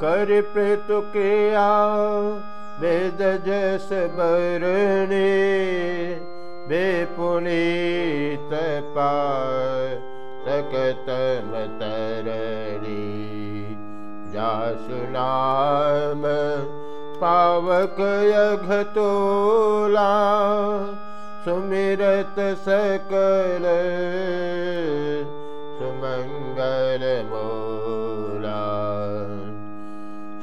कर प्रेतुकिया वेद जस बरणे बे सकत मतरणी जासुनाम पावक सुमिरत सकल सुमङ्गल मोला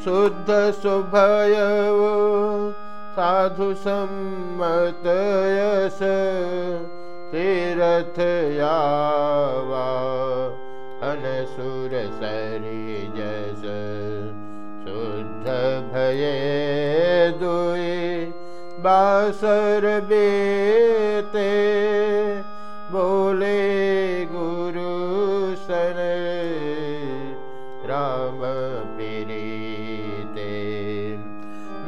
शुद्ध सुभय साधु सम्मतयस तीरथ यावा। अनसुर सरि जस शुद्ध भये दुई बासर बेते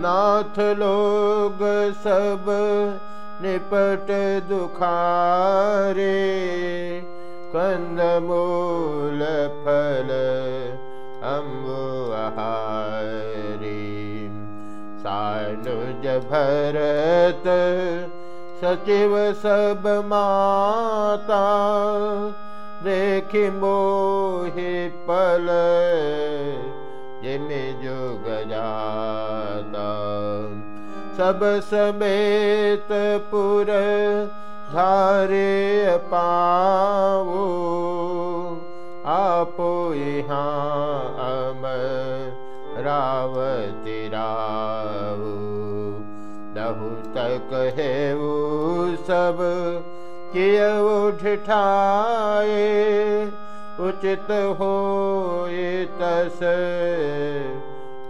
नाथ लोग सब निपट दुखारे कंद मूल सानुज भरत सचिव सब माता देखि मोहि पल जिमि जुग जाता सब समेत पुर धारे पावो आपो यहाँ अम रावती राव दहु तक है वो सब किय उठाए उचित हो तस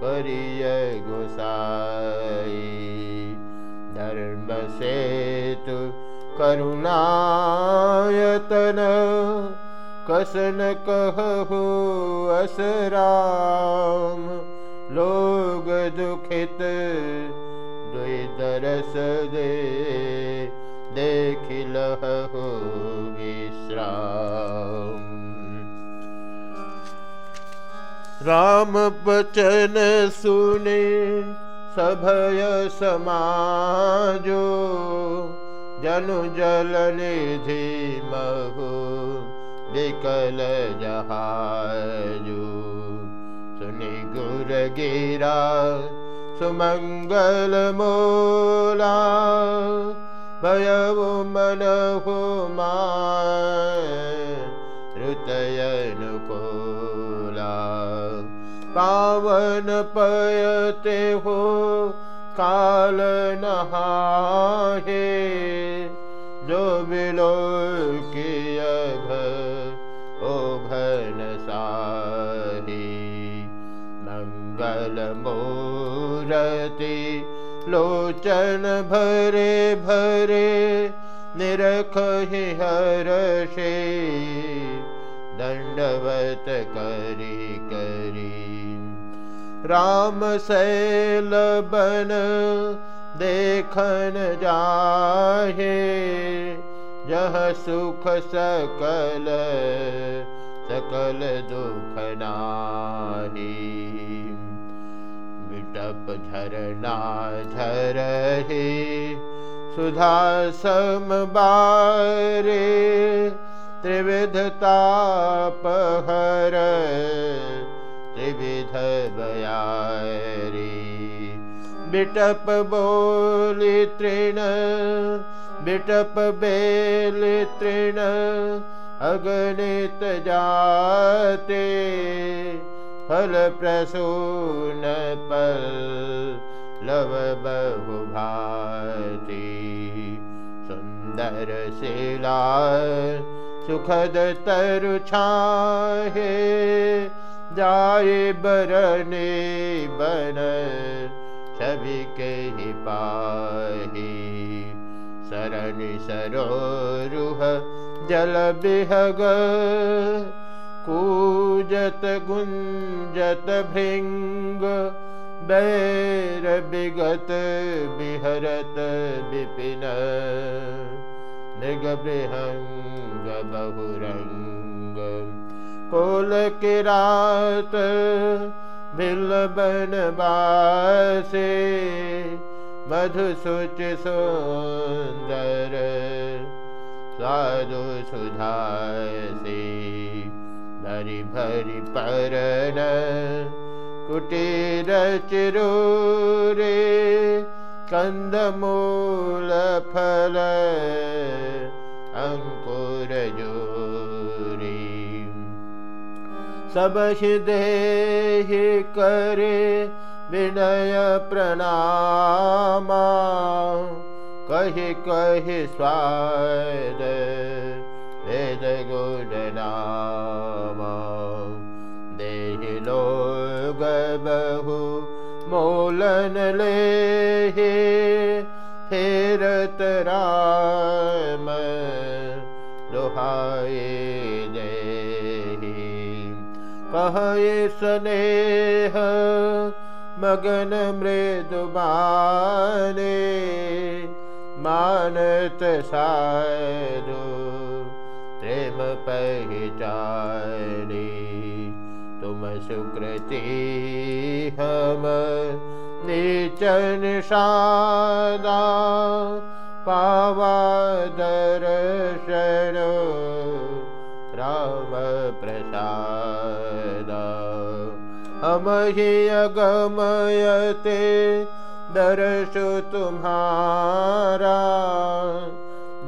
करिय गोसाई। धर्म सेतु करुणायतन कसन कहु लोग दुखित द्विदरस दे देखिल राम बचन सुने सभय समाजो जनु जल निधि महु विकल जहाजो। सुनि गुर गिरा सुमंगल मोला हो ऋतयन कोला पावन पयते हो काल नहाहे जो बिलो किय ओ भन साही। मंगल मूरति लोचन भरे भरे निरख हर्षे दण्डवत करी करी। राम शैल बन देखन जाहे जह सुख सकल सकल दुख नाही। विटप झरना झरहे सुधा सम बारे त्रिविधतापहर त्रिविध बयारी बिटप बोली तृण बिटप बेल तृण अगणित जाते। फल प्रसून पल लव बहु भाती। सुंदर शिला सुखद तरु छाहे, जाए बरने बन, छवि के ही पाही। शरण सरोरुह जल बिहग, कूजत गुंजत भृंग, बैर विगत बिहरत विपिन। मृगबृहङ्ग बहुरङ्ग कोल किरात बिलबन बासे, मधुसुच सुन्दर साधु सुधासे भरि भरि परन कुटीर चिरूरे कन्दमूल फल सब देहि करे विनय प्रणामा। कहि कहि स्वाद वेद गुणनामा देहि लोग बहु मोलन ले फेरत राम। लोहाए कहे स्नेह मगन मृदुबाने मानत साधु प्रेम पहचानी। तुम सुकृति हम नीचन सादा पावा दर्शन हम ही अगमयते दर्शु तुम्हारा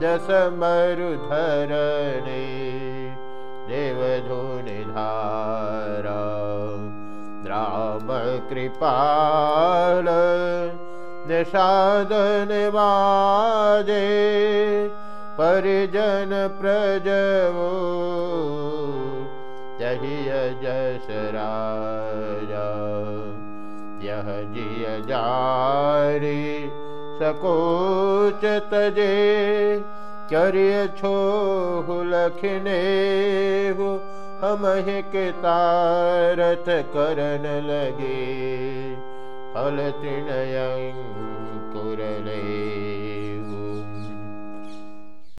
जस मरुधरणे देवधुनि धारा राम कृपाल निषादन बाजे परिजन प्रजवो जहिय जस राजा यह जिय जारी सकोच तजे चर्य छो लखने हो हम के तारथ करन लगे फल तृणयं कुरले